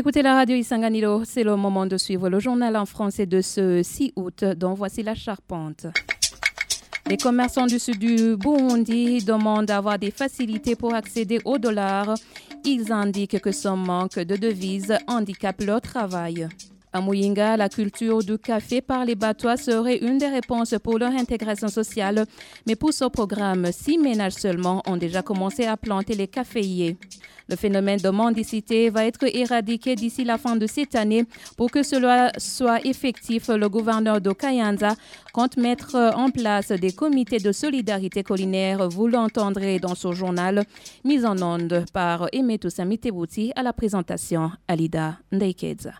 écoutez la radio Isanganiro, c'est le moment de suivre le journal en français de ce 6 août, dont voici la charpente. Les commerçants du sud du Burundi demandent d'avoir des facilités pour accéder au dollar. Ils indiquent que son manque de devises handicape leur travail. À Muyinga, la culture du café par les batois serait une des réponses pour leur intégration sociale, mais pour ce programme, six ménages seulement ont déjà commencé à planter les caféiers. Le phénomène de mendicité va être éradiqué d'ici la fin de cette année. Pour que cela soit effectif, le gouverneur de Kayanza compte mettre en place des comités de solidarité collinaire. Vous l'entendrez dans ce journal, mis en onde par Emeto Samitebouti à la présentation Alida Ndeikedza.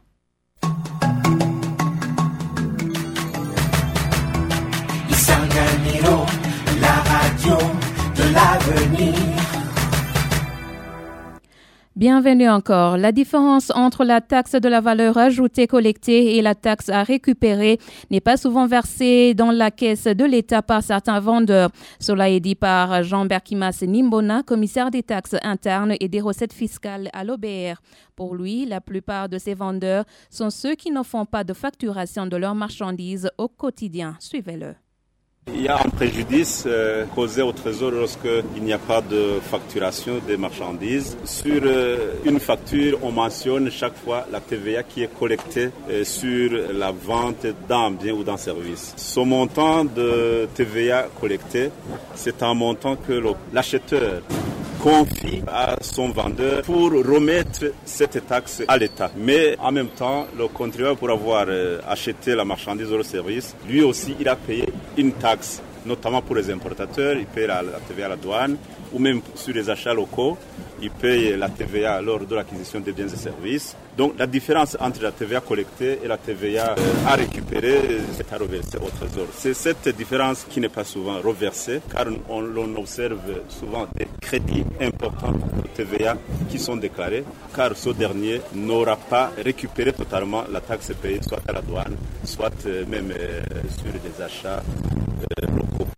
Bienvenue encore. La différence entre la taxe de la valeur ajoutée collectée et la taxe à récupérer n'est pas souvent versée dans la caisse de l'État par certains vendeurs. Cela est dit par Jean Berkimas Nimbona, commissaire des taxes internes et des recettes fiscales à l'OBR. Pour lui, la plupart de ces vendeurs sont ceux qui ne font pas de facturation de leurs marchandises au quotidien. Suivez-le. Il y a un préjudice euh, causé au trésor lorsqu'il n'y a pas de facturation des marchandises. Sur euh, une facture, on mentionne chaque fois la TVA qui est collectée euh, sur la vente d'un bien ou d'un service. Ce montant de TVA collecté, c'est un montant que l'acheteur confie à son vendeur pour remettre cette taxe à l'État. Mais en même temps, le contribuable pour avoir acheté la marchandise ou le service, lui aussi, il a payé une taxe, notamment pour les importateurs, il paye la, TVA à la douane, ou même sur les achats locaux, il paye la TVA lors de l'acquisition des biens et services. Donc la différence entre la TVA collectée et la TVA à récupérer, c'est à reverser au trésor. C'est cette différence qui n'est pas souvent reversée, car on, l'on observe souvent des crédits importants de TVA qui sont déclarés, car ce dernier n'aura pas récupéré totalement la taxe payée, soit à la douane, soit même sur les achats locaux.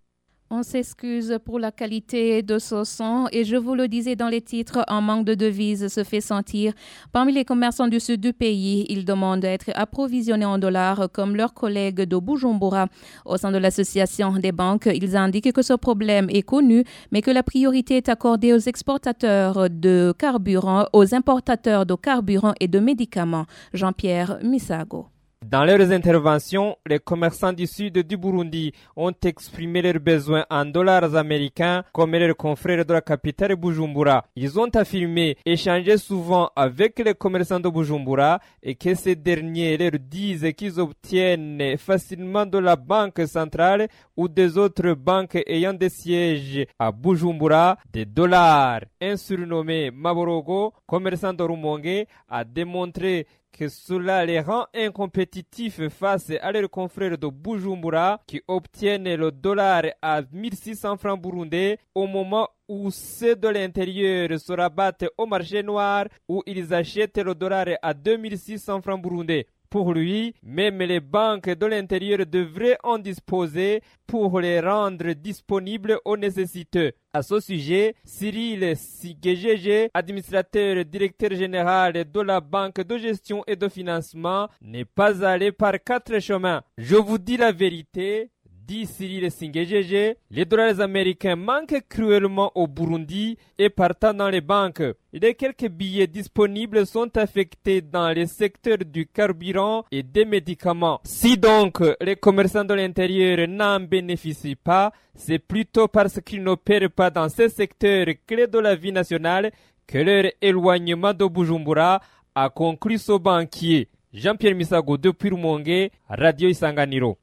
On s'excuse pour la qualité de ce son et je vous le disais dans les titres, un manque de devises se fait sentir. Parmi les commerçants du sud du pays, ils demandent d'être approvisionnés en dollars comme leurs collègues de Bujumbura. Au sein de l'association des banques, ils indiquent que ce problème est connu, mais que la priorité est accordée aux exportateurs de carburant, aux importateurs de carburant et de médicaments. Jean-Pierre Misago. Dans leurs interventions, les commerçants du sud du Burundi ont exprimé leurs besoins en dollars américains comme leurs confrères de la capitale Bujumbura. Ils ont affirmé échanger souvent avec les commerçants de Bujumbura et que ces derniers leur disent qu'ils obtiennent facilement de la banque centrale ou des autres banques ayant des sièges à Bujumbura des dollars. Un surnommé Maborogo, commerçant de Rumonge, a démontré que cela les rend incompétitifs face à leurs confrères de Bujumbura qui obtiennent le dollar à 1600 francs burundais au moment où ceux de l'intérieur se rabattent au marché noir où ils achètent le dollar à 2600 francs burundais. Pour lui, même les banques de l'intérieur devraient en disposer pour les rendre disponibles aux nécessiteux. À ce sujet, Cyril Sigegege, administrateur directeur général de la Banque de gestion et de financement, n'est pas allé par quatre chemins. Je vous dis la vérité, dit Cyril Singejege, les dollars américains manquent cruellement au Burundi et partant dans les banques. Les quelques billets disponibles sont affectés dans les secteurs du carburant et des médicaments. Si donc les commerçants de l'intérieur n'en bénéficient pas, c'est plutôt parce qu'ils n'opèrent pas dans ces secteurs clés de la vie nationale que leur éloignement de Bujumbura a conclu ce banquier. Jean-Pierre Misago depuis Rumonge, Radio Isanganiro.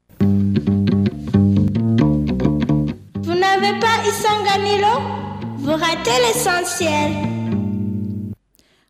N'avez pas Vous ratez l'essentiel.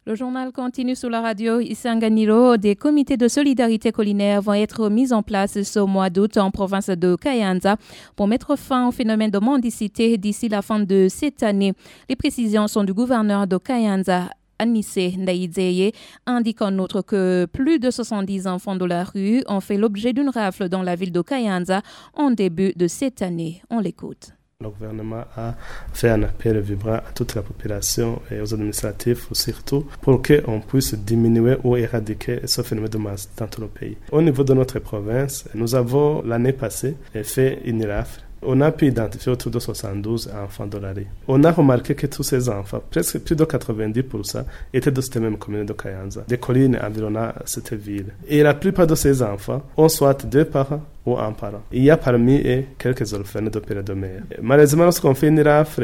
Le journal continue sur la radio Isanganiro. Des comités de solidarité collinaire vont être mis en place ce mois d'août en province de Kayanza pour mettre fin au phénomène de mendicité d'ici la fin de cette année. Les précisions sont du gouverneur de Kayanza, Anissé Ndaïdzeye indique en outre que plus de 70 enfants de la rue ont fait l'objet d'une rafle dans la ville de Kayanza en début de cette année. On l'écoute. Le gouvernement a fait un appel vibrant à toute la population et aux administratifs surtout pour qu'on puisse diminuer ou éradiquer ce phénomène de masse dans tout le pays. Au niveau de notre province, nous avons l'année passée fait une rafle on a pu identifier autour de 72 enfants de la rue. On a remarqué que tous ces enfants, presque plus de 90%, étaient de cette même commune de Kayanza, des collines environnant cette ville. Et la plupart de ces enfants ont soit deux parents ou parent. Il y a parmi eux quelques orphelins de de mère. Malheureusement, lorsqu'on fait une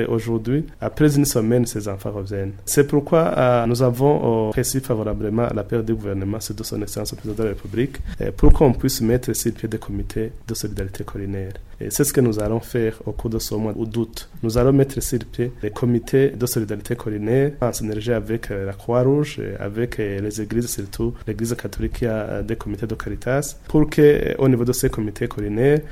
aujourd'hui, après une semaine, ces enfants reviennent. C'est pourquoi euh, nous avons euh, favorablement l'appel du gouvernement sur de son excellence au président de la République euh, pour qu'on puisse mettre sur pied des comités de solidarité collinaire. Et c'est ce que nous allons faire au cours de ce mois d'août. Nous allons mettre sur pied des comités de solidarité collinaire en synergie avec euh, la Croix-Rouge, avec les églises, surtout l'église catholique qui a des comités de caritas, pour que au niveau de ces comités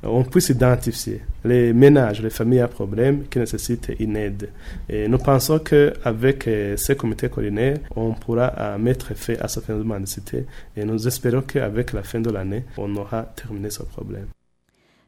on puisse identifier les ménages, les familles à problème qui nécessitent une aide. Et nous pensons qu'avec euh, ces comités collinaires, on pourra euh, mettre fin à ce phénomène de cité et nous espérons qu'avec la fin de l'année, on aura terminé ce problème.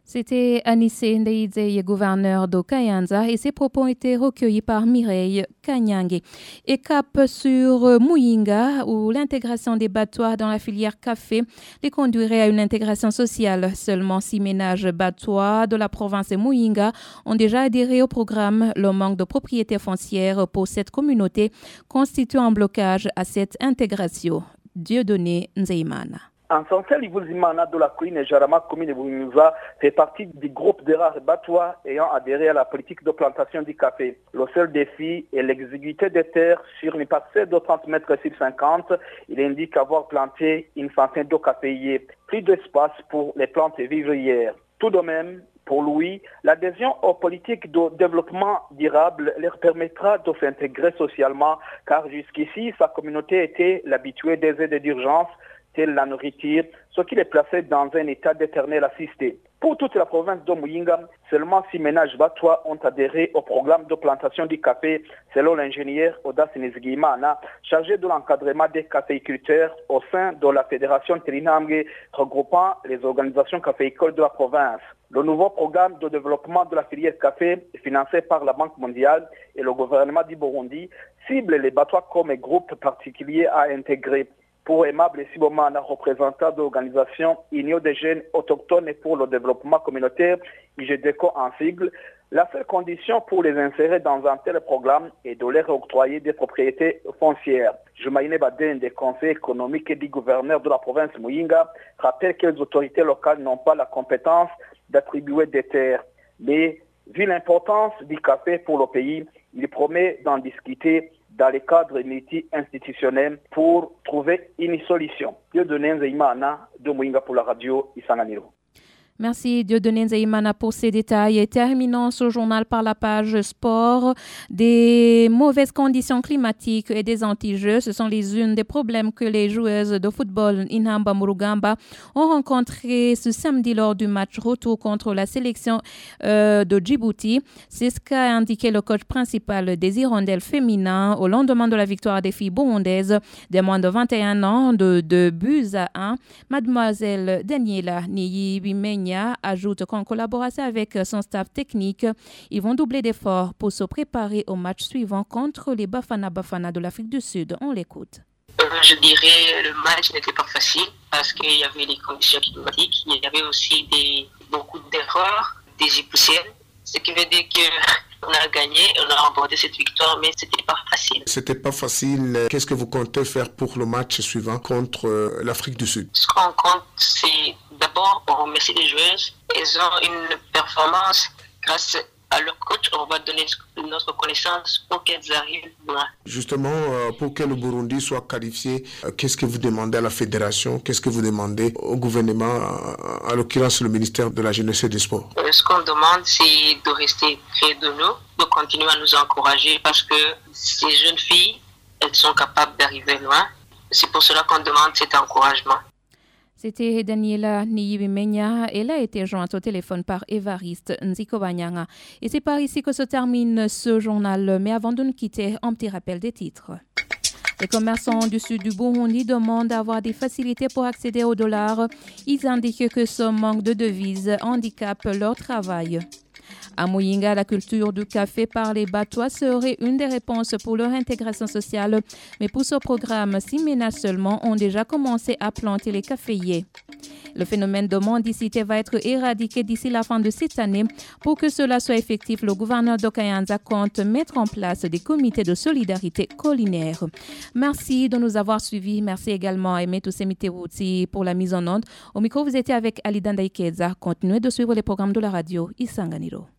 C'était Anissé Ndeidze, gouverneur de Kayanza, et ses propos ont été recueillis par Mireille Kanyange. Et cap sur Muyinga, où l'intégration des battoirs dans la filière café les conduirait à une intégration sociale. Seulement six ménages battoirs de la province de Muyinga ont déjà adhéré au programme. Le manque de propriété foncière pour cette communauté constitue un blocage à cette intégration. Dieudonné Nzeimana. Ansansel Ivouzimana de la colline Jarama, commune de Bouniouza, fait partie du groupe des rares batois ayant adhéré à la politique de plantation du café. Le seul défi est l'exiguïté des terres sur une parcelle de 30 mètres sur 50. Il indique avoir planté une centaine de caféiers. Plus d'espace pour les plantes vivrières. Tout de même, pour lui, l'adhésion aux politiques de développement durable leur permettra de s'intégrer socialement, car jusqu'ici, sa communauté était l'habituée des aides d'urgence la nourriture, ce qui les plaçait dans un état d'éternel assisté. Pour toute la province de seulement six ménages batois ont adhéré au programme de plantation du café, selon l'ingénieur Odas Nizgimana, chargé de l'encadrement des caféiculteurs au sein de la fédération Trinamge, regroupant les organisations caféicoles de la province. Le nouveau programme de développement de la filière café, financé par la Banque mondiale et le gouvernement du Burundi, cible les batois comme groupe particulier à intégrer pour Aimable Sibomana, représentant de l'organisation Union des jeunes autochtones pour le développement communautaire, IGDECO en sigle, la seule condition pour les insérer dans un tel programme est de leur octroyer des propriétés foncières. Jumaïne Baden, des conseils économiques et du gouverneur de la province Muyinga, rappelle que les autorités locales n'ont pas la compétence d'attribuer des terres. Mais vu l'importance du café pour le pays, il promet d'en discuter dans les cadres multi-institutionnels pour trouver une solution. Dieu de Nzeimana de Moinga pour la radio Isanganiro. Merci Dieudonné Nzeimana pour ces détails. Et terminons ce journal par la page sport. Des mauvaises conditions climatiques et des anti-jeux, ce sont les unes des problèmes que les joueuses de football Inhamba Murugamba ont rencontrés ce samedi lors du match retour contre la sélection euh, de Djibouti. C'est ce qu'a indiqué le coach principal des Hirondelles féminins au lendemain de la victoire des filles burundaises des moins de 21 ans de 2 buts à 1. Mademoiselle Daniela Ajoute qu'en collaboration avec son staff technique, ils vont doubler d'efforts pour se préparer au match suivant contre les Bafana Bafana de l'Afrique du Sud. On l'écoute. Euh, je dirais le match n'était pas facile parce qu'il y avait les conditions climatiques, il y avait aussi des, beaucoup d'erreurs, des époussières, ce qui veut dire que on a gagné, on a remporté cette victoire, mais c'était pas facile. C'était pas facile. Qu'est-ce que vous comptez faire pour le match suivant contre euh, l'Afrique du Sud? Ce qu'on compte, c'est d'abord remercier les joueuses. Elles ont une performance grâce à leur coach, on va donner notre connaissance pour qu'elles arrivent loin. Justement, euh, pour que le Burundi soit qualifié, euh, qu'est-ce que vous demandez à la fédération? Qu'est-ce que vous demandez au gouvernement, à l'occurrence le ministère de la Jeunesse et des Sports? Euh, Ce qu'on demande, c'est de rester près de nous, de continuer à nous encourager parce que ces jeunes filles, elles sont capables d'arriver loin. C'est pour cela qu'on demande cet encouragement. C'était Daniela Niyibimenya. Elle a été jointe au téléphone par Évariste Nzikobanyanga. Et c'est par ici que se termine ce journal. Mais avant de nous quitter, un petit rappel des titres. Les commerçants du sud du Burundi demandent d'avoir des facilités pour accéder au dollar. Ils indiquent que ce manque de devises handicape leur travail. À Mouyinga, la culture du café par les Batois serait une des réponses pour leur intégration sociale. Mais pour ce programme, six ménages seulement ont déjà commencé à planter les caféiers. Le phénomène de mendicité va être éradiqué d'ici la fin de cette année. Pour que cela soit effectif, le gouverneur d'Okayanza compte mettre en place des comités de solidarité collinaire. Merci de nous avoir suivis. Merci également à Aimé Toussemite pour la mise en onde. Au micro, vous étiez avec Ali Dandaikeza. Continuez de suivre les programmes de la radio Isanganiro.